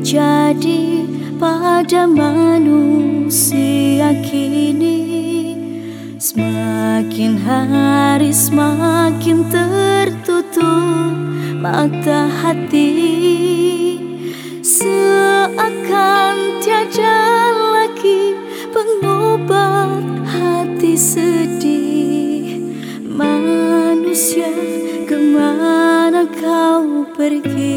terjadi pada manusia kini. Semakin hari semakin tertutup mata hati Seakan tiada lagi pengobat hati sedih. Manusia ke mana kau pergi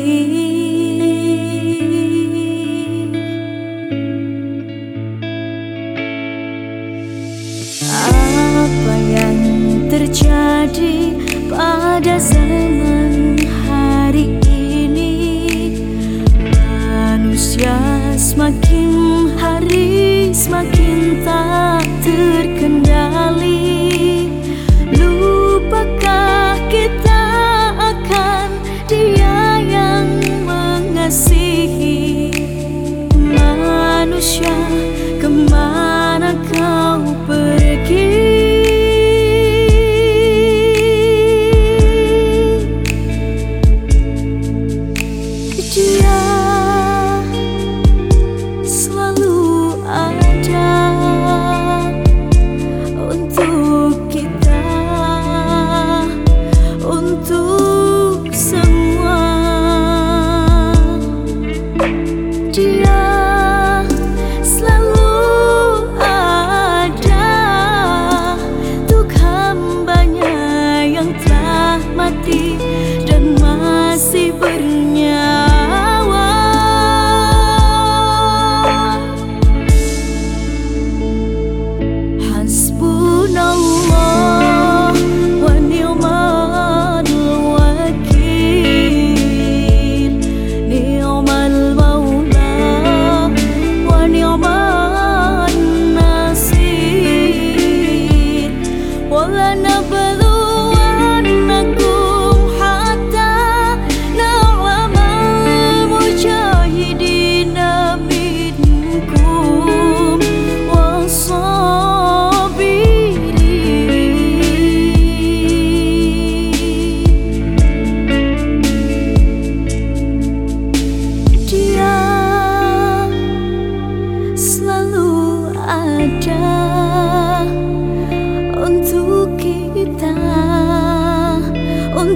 terjadi pada zaman hari ini. Manusia semakin hari semakin tak terkendali. Lupakah kita akan dia yang mengasihi? Manusia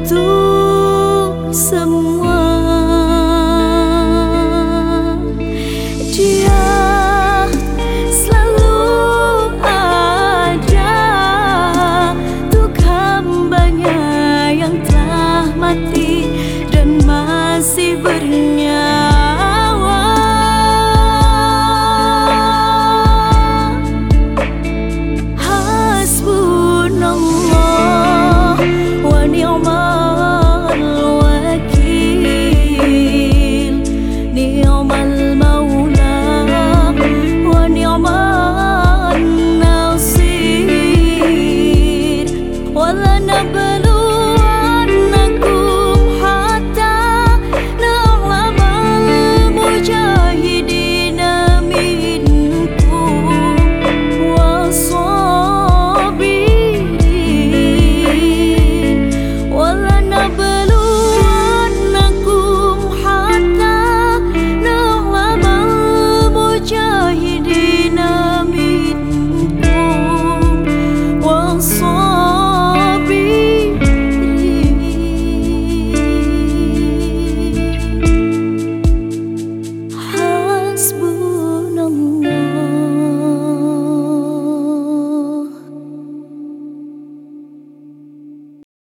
tu